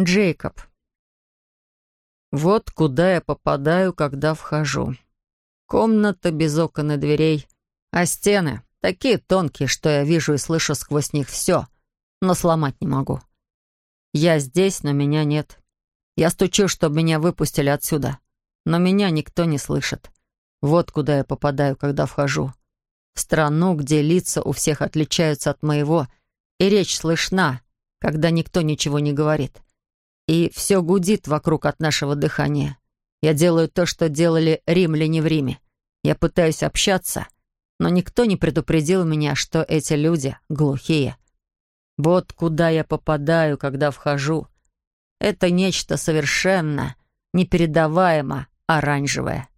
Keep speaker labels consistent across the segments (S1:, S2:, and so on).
S1: Джейкоб. Вот куда я попадаю, когда вхожу. Комната без окон и дверей, а стены такие тонкие, что я вижу и слышу сквозь них все, но сломать не могу. Я здесь, но меня нет. Я стучу, чтобы меня выпустили отсюда, но меня никто не слышит. Вот куда я попадаю, когда вхожу. В страну, где лица у всех отличаются от моего, и речь слышна, когда никто ничего не говорит и все гудит вокруг от нашего дыхания. Я делаю то, что делали римляне в Риме. Я пытаюсь общаться, но никто не предупредил меня, что эти люди глухие. Вот куда я попадаю, когда вхожу. Это нечто совершенно непередаваемо оранжевое.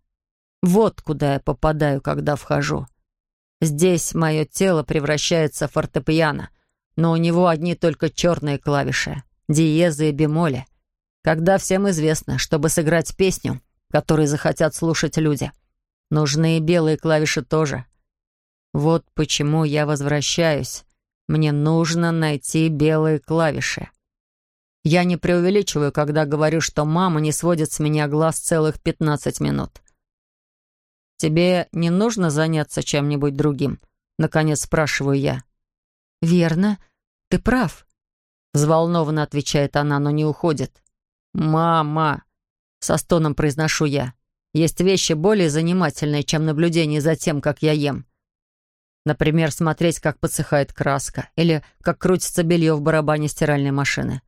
S1: Вот куда я попадаю, когда вхожу. Здесь мое тело превращается в фортепиано, но у него одни только черные клавиши диезы и бемоли, когда всем известно, чтобы сыграть песню, которую захотят слушать люди, нужны и белые клавиши тоже. Вот почему я возвращаюсь. Мне нужно найти белые клавиши. Я не преувеличиваю, когда говорю, что мама не сводит с меня глаз целых 15 минут. «Тебе не нужно заняться чем-нибудь другим?» — наконец спрашиваю я. «Верно. Ты прав. Взволнованно отвечает она, но не уходит. «Мама!» — со стоном произношу я. «Есть вещи более занимательные, чем наблюдение за тем, как я ем. Например, смотреть, как подсыхает краска, или как крутится белье в барабане стиральной машины.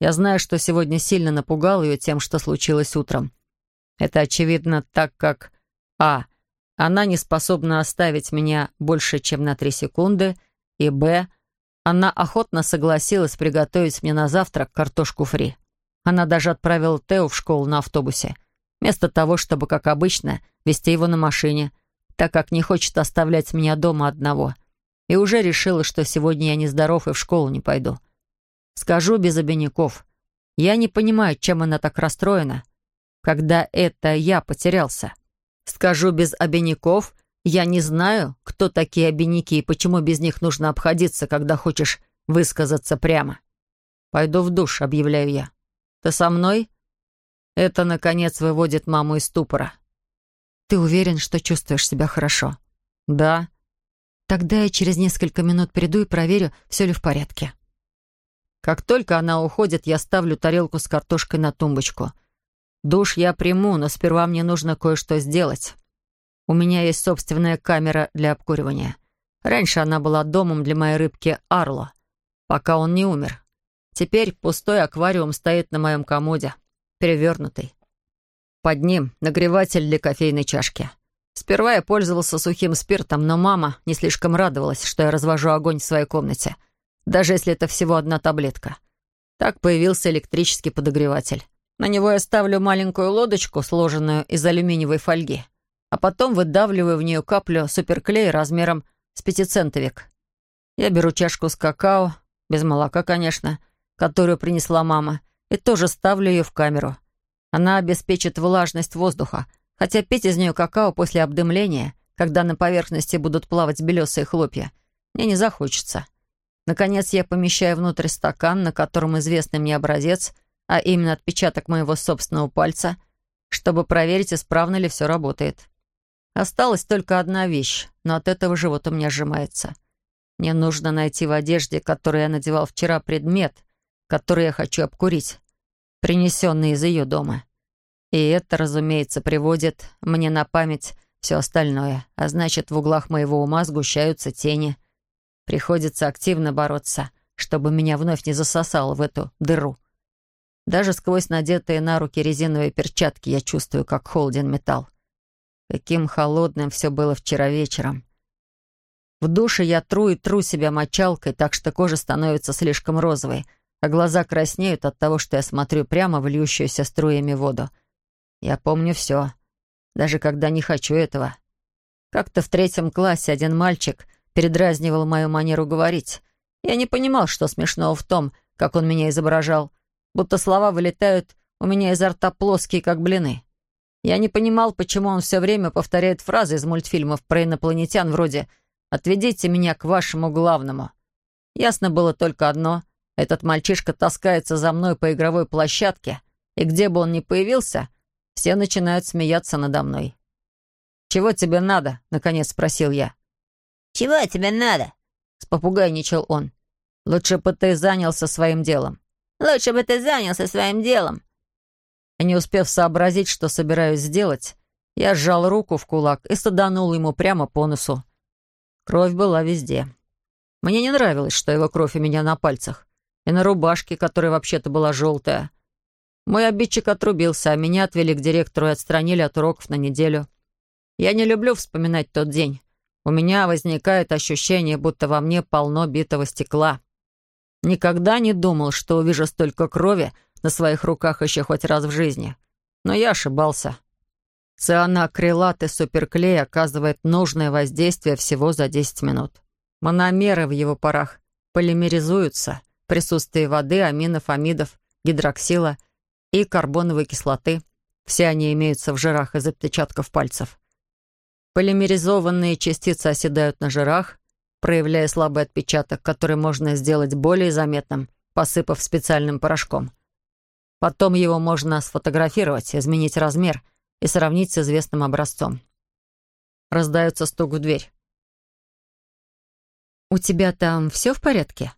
S1: Я знаю, что сегодня сильно напугал ее тем, что случилось утром. Это очевидно так, как А. Она не способна оставить меня больше, чем на три секунды, и Б. Она охотно согласилась приготовить мне на завтрак картошку фри. Она даже отправила Тео в школу на автобусе, вместо того, чтобы, как обычно, везти его на машине, так как не хочет оставлять меня дома одного. И уже решила, что сегодня я нездоров и в школу не пойду. Скажу без обиняков. Я не понимаю, чем она так расстроена, когда это я потерялся. Скажу без обиняков я не знаю, кто такие обиняки и почему без них нужно обходиться, когда хочешь высказаться прямо. «Пойду в душ», — объявляю я. «Ты со мной?» Это, наконец, выводит маму из ступора. «Ты уверен, что чувствуешь себя хорошо?» «Да». «Тогда я через несколько минут приду и проверю, все ли в порядке». Как только она уходит, я ставлю тарелку с картошкой на тумбочку. Душ я приму, но сперва мне нужно кое-что сделать. У меня есть собственная камера для обкуривания. Раньше она была домом для моей рыбки Арло, пока он не умер. Теперь пустой аквариум стоит на моем комоде, перевернутый. Под ним нагреватель для кофейной чашки. Сперва я пользовался сухим спиртом, но мама не слишком радовалась, что я развожу огонь в своей комнате, даже если это всего одна таблетка. Так появился электрический подогреватель. На него я ставлю маленькую лодочку, сложенную из алюминиевой фольги а потом выдавливаю в нее каплю суперклея размером с пятицентовик. Я беру чашку с какао, без молока, конечно, которую принесла мама, и тоже ставлю ее в камеру. Она обеспечит влажность воздуха, хотя пить из нее какао после обдымления, когда на поверхности будут плавать белесые хлопья, мне не захочется. Наконец я помещаю внутрь стакан, на котором известный мне образец, а именно отпечаток моего собственного пальца, чтобы проверить, исправно ли все работает. Осталась только одна вещь, но от этого живот у меня сжимается. Мне нужно найти в одежде, которую я надевал вчера, предмет, который я хочу обкурить, принесенный из ее дома. И это, разумеется, приводит мне на память все остальное, а значит, в углах моего ума сгущаются тени. Приходится активно бороться, чтобы меня вновь не засосало в эту дыру. Даже сквозь надетые на руки резиновые перчатки я чувствую, как холоден металл. Каким холодным все было вчера вечером. В душе я тру и тру себя мочалкой, так что кожа становится слишком розовой, а глаза краснеют от того, что я смотрю прямо в льющуюся струями воду. Я помню все, даже когда не хочу этого. Как-то в третьем классе один мальчик передразнивал мою манеру говорить. Я не понимал, что смешного в том, как он меня изображал, будто слова вылетают у меня изо рта плоские, как блины. Я не понимал, почему он все время повторяет фразы из мультфильмов про инопланетян вроде «Отведите меня к вашему главному». Ясно было только одно. Этот мальчишка таскается за мной по игровой площадке, и где бы он ни появился, все начинают смеяться надо мной. «Чего тебе надо?» — наконец спросил я.
S2: «Чего тебе надо?»
S1: — с попугайничал он. «Лучше бы ты занялся своим делом».
S2: «Лучше бы ты занялся своим делом».
S1: И не успев сообразить, что собираюсь сделать, я сжал руку в кулак и саданул ему прямо по носу. Кровь была везде. Мне не нравилось, что его кровь у меня на пальцах. И на рубашке, которая вообще-то была желтая. Мой обидчик отрубился, а меня отвели к директору и отстранили от уроков на неделю. Я не люблю вспоминать тот день. У меня возникает ощущение, будто во мне полно битого стекла. Никогда не думал, что увижу столько крови на своих руках еще хоть раз в жизни. Но я ошибался. Цианокрилат и суперклей оказывает нужное воздействие всего за 10 минут. Мономеры в его парах полимеризуются в присутствии воды, аминов, амидов, гидроксила и карбоновой кислоты. Все они имеются в жирах из отпечатков пальцев. Полимеризованные частицы оседают на жирах, проявляя слабый отпечаток, который можно сделать более заметным, посыпав специальным порошком. Потом его можно сфотографировать, изменить размер и сравнить с известным образцом. Раздается стук в дверь. «У тебя там все в порядке?»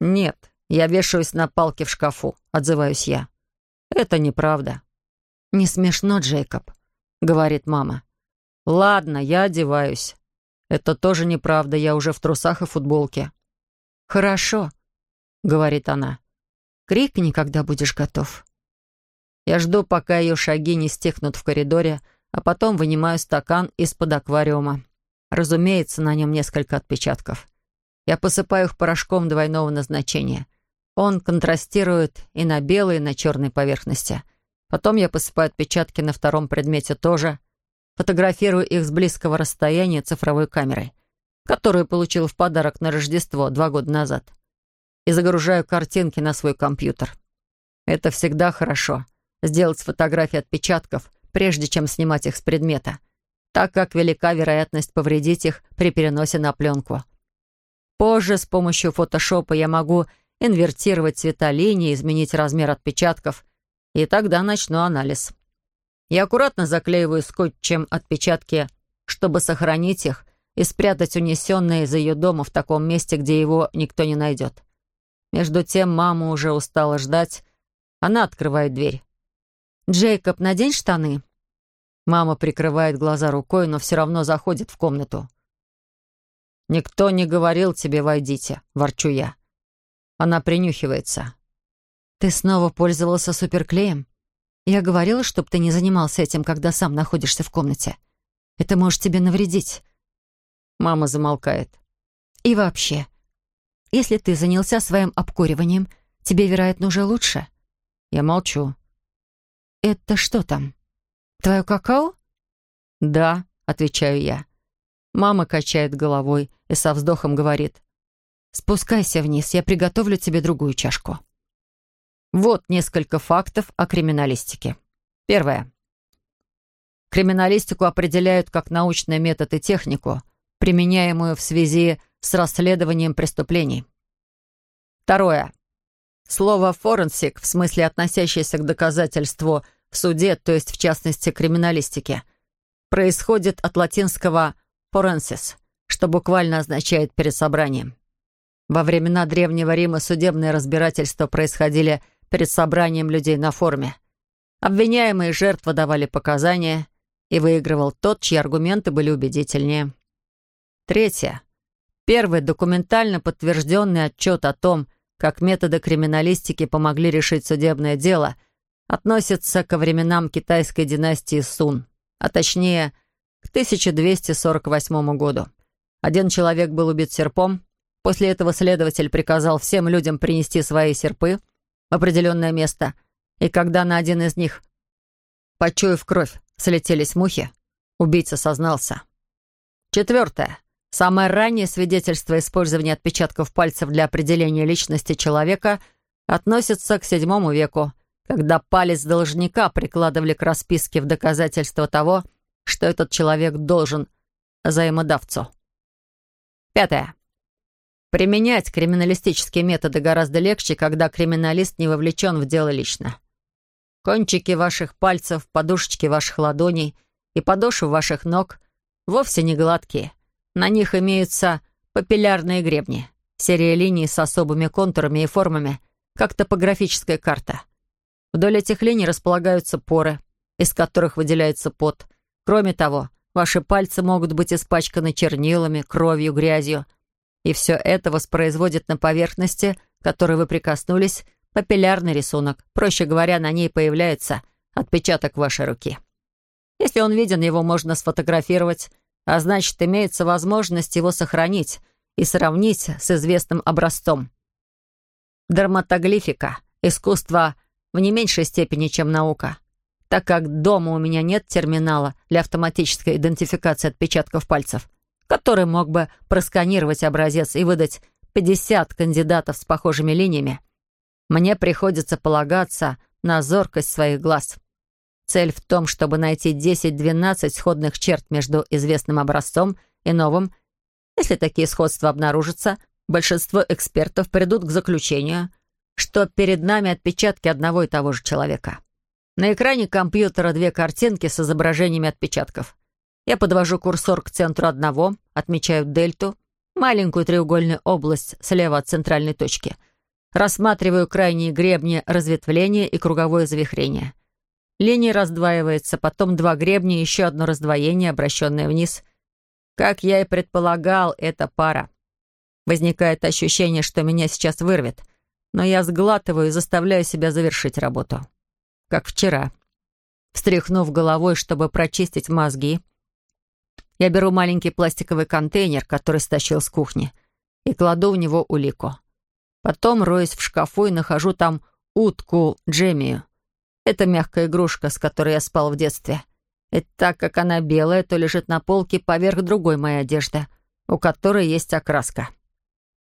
S1: «Нет, я вешаюсь на палке в шкафу», — отзываюсь я. «Это неправда». «Не смешно, Джейкоб», — говорит мама. «Ладно, я одеваюсь. Это тоже неправда, я уже в трусах и футболке». «Хорошо», — говорит она. «Крикни, когда будешь готов». Я жду, пока ее шаги не стихнут в коридоре, а потом вынимаю стакан из-под аквариума. Разумеется, на нем несколько отпечатков. Я посыпаю их порошком двойного назначения. Он контрастирует и на белой, и на черной поверхности. Потом я посыпаю отпечатки на втором предмете тоже — Фотографирую их с близкого расстояния цифровой камерой, которую получил в подарок на Рождество два года назад. И загружаю картинки на свой компьютер. Это всегда хорошо — сделать фотографии отпечатков, прежде чем снимать их с предмета, так как велика вероятность повредить их при переносе на пленку. Позже с помощью фотошопа я могу инвертировать цвета линии, изменить размер отпечатков, и тогда начну анализ. Я аккуратно заклеиваю скотчем отпечатки, чтобы сохранить их и спрятать унесенные из ее дома в таком месте, где его никто не найдет. Между тем мама уже устала ждать. Она открывает дверь. «Джейкоб, надень штаны». Мама прикрывает глаза рукой, но все равно заходит в комнату. «Никто не говорил тебе, войдите», — ворчу я. Она принюхивается. «Ты снова пользовался суперклеем?» Я говорила, чтобы ты не занимался этим, когда сам находишься в комнате. Это может тебе навредить. Мама замолкает. И вообще, если ты занялся своим обкуриванием, тебе, вероятно, уже лучше. Я молчу. Это что там? Твое какао? Да, отвечаю я. Мама качает головой и со вздохом говорит. «Спускайся вниз, я приготовлю тебе другую чашку». Вот несколько фактов о криминалистике. Первое. Криминалистику определяют как научный метод и технику, применяемую в связи с расследованием преступлений. Второе. Слово «форенсик» в смысле относящееся к доказательству в суде, то есть в частности криминалистике, происходит от латинского «forensis», что буквально означает «перед собранием». Во времена Древнего Рима судебные разбирательства происходили перед собранием людей на форуме. Обвиняемые и жертва давали показания, и выигрывал тот, чьи аргументы были убедительнее. Третье. Первый документально подтвержденный отчет о том, как методы криминалистики помогли решить судебное дело, относится ко временам китайской династии Сун, а точнее, к 1248 году. Один человек был убит серпом. После этого следователь приказал всем людям принести свои серпы — в определенное место, и когда на один из них, почуяв кровь, слетелись мухи, убийца сознался. Четвертое. Самое раннее свидетельство использования отпечатков пальцев для определения личности человека относится к VII веку, когда палец должника прикладывали к расписке в доказательство того, что этот человек должен взаимодавцу. Пятое. Применять криминалистические методы гораздо легче, когда криминалист не вовлечен в дело лично. Кончики ваших пальцев, подушечки ваших ладоней и подошвы ваших ног вовсе не гладкие. На них имеются папиллярные гребни, серия линий с особыми контурами и формами, как топографическая карта. Вдоль этих линий располагаются поры, из которых выделяется пот. Кроме того, ваши пальцы могут быть испачканы чернилами, кровью, грязью – и все это воспроизводит на поверхности, которой вы прикоснулись, папиллярный рисунок. Проще говоря, на ней появляется отпечаток вашей руки. Если он виден, его можно сфотографировать, а значит, имеется возможность его сохранить и сравнить с известным образцом. Дерматоглифика — искусство в не меньшей степени, чем наука. Так как дома у меня нет терминала для автоматической идентификации отпечатков пальцев — который мог бы просканировать образец и выдать 50 кандидатов с похожими линиями, мне приходится полагаться на зоркость своих глаз. Цель в том, чтобы найти 10-12 сходных черт между известным образцом и новым. Если такие сходства обнаружатся, большинство экспертов придут к заключению, что перед нами отпечатки одного и того же человека. На экране компьютера две картинки с изображениями отпечатков. Я подвожу курсор к центру одного, отмечаю дельту, маленькую треугольную область слева от центральной точки. Рассматриваю крайние гребни разветвления и круговое завихрение. Линия раздваивается, потом два гребня и еще одно раздвоение, обращенное вниз. Как я и предполагал, это пара. Возникает ощущение, что меня сейчас вырвет, но я сглатываю и заставляю себя завершить работу. Как вчера. Встряхнув головой, чтобы прочистить мозги, я беру маленький пластиковый контейнер, который стащил с кухни, и кладу в него улику. Потом роюсь в шкафу и нахожу там утку Джемию. Это мягкая игрушка, с которой я спал в детстве. И так как она белая, то лежит на полке поверх другой моей одежды, у которой есть окраска.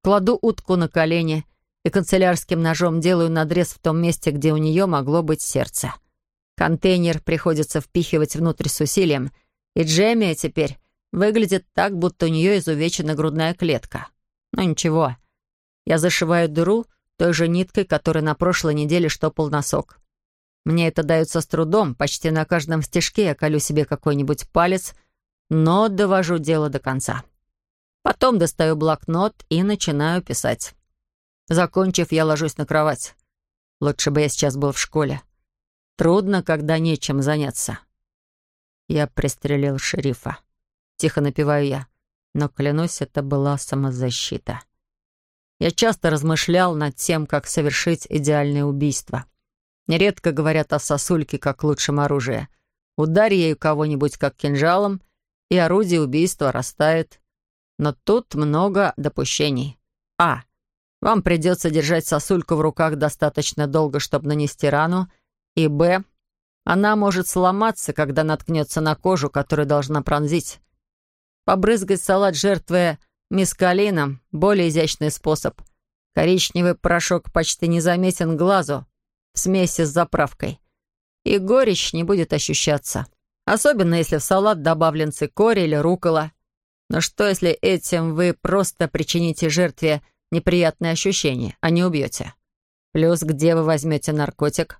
S1: Кладу утку на колени и канцелярским ножом делаю надрез в том месте, где у нее могло быть сердце. Контейнер приходится впихивать внутрь с усилием — и Джемия теперь выглядит так, будто у нее изувечена грудная клетка. Но ничего, я зашиваю дыру той же ниткой, которой на прошлой неделе штопал носок. Мне это дается с трудом, почти на каждом стежке я колю себе какой-нибудь палец, но довожу дело до конца. Потом достаю блокнот и начинаю писать. Закончив, я ложусь на кровать. Лучше бы я сейчас был в школе. Трудно, когда нечем заняться. Я пристрелил шерифа. Тихо напеваю я. Но, клянусь, это была самозащита. Я часто размышлял над тем, как совершить идеальное убийство. Нередко говорят о сосульке как лучшем оружии. Ударь ею кого-нибудь как кинжалом, и орудие убийства растает. Но тут много допущений. А. Вам придется держать сосульку в руках достаточно долго, чтобы нанести рану. И Б. Она может сломаться, когда наткнется на кожу, которую должна пронзить. Побрызгать салат жертвы мискалином — более изящный способ. Коричневый порошок почти незаметен глазу в смеси с заправкой. И горечь не будет ощущаться. Особенно, если в салат добавлен цикорий или рукола. Но что, если этим вы просто причините жертве неприятные ощущения, а не убьете? Плюс, где вы возьмете наркотик?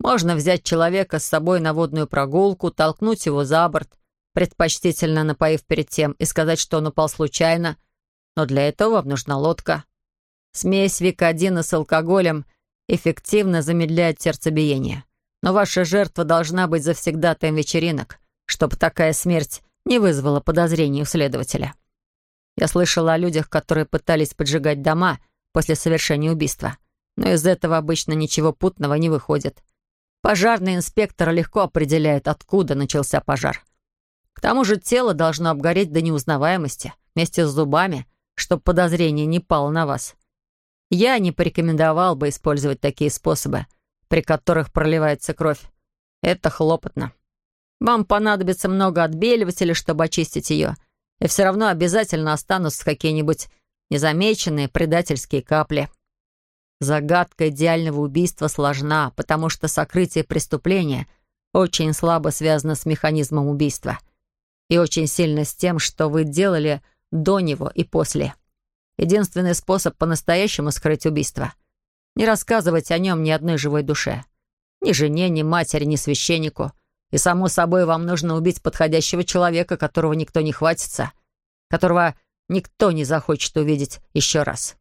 S1: Можно взять человека с собой на водную прогулку, толкнуть его за борт, предпочтительно напоив перед тем, и сказать, что он упал случайно. Но для этого вам нужна лодка. Смесь викодина с алкоголем эффективно замедляет сердцебиение. Но ваша жертва должна быть завсегдатаем вечеринок, чтобы такая смерть не вызвала подозрений у следователя. Я слышала о людях, которые пытались поджигать дома после совершения убийства. Но из этого обычно ничего путного не выходит. Пожарный инспектор легко определяет, откуда начался пожар. К тому же тело должно обгореть до неузнаваемости вместе с зубами, чтобы подозрение не пало на вас. Я не порекомендовал бы использовать такие способы, при которых проливается кровь. Это хлопотно. Вам понадобится много отбеливателя, чтобы очистить ее, и все равно обязательно останутся какие-нибудь незамеченные предательские капли. Загадка идеального убийства сложна, потому что сокрытие преступления очень слабо связано с механизмом убийства и очень сильно с тем, что вы делали до него и после. Единственный способ по-настоящему скрыть убийство — не рассказывать о нем ни одной живой душе. Ни жене, ни матери, ни священнику. И, само собой, вам нужно убить подходящего человека, которого никто не хватится, которого никто не захочет увидеть еще раз.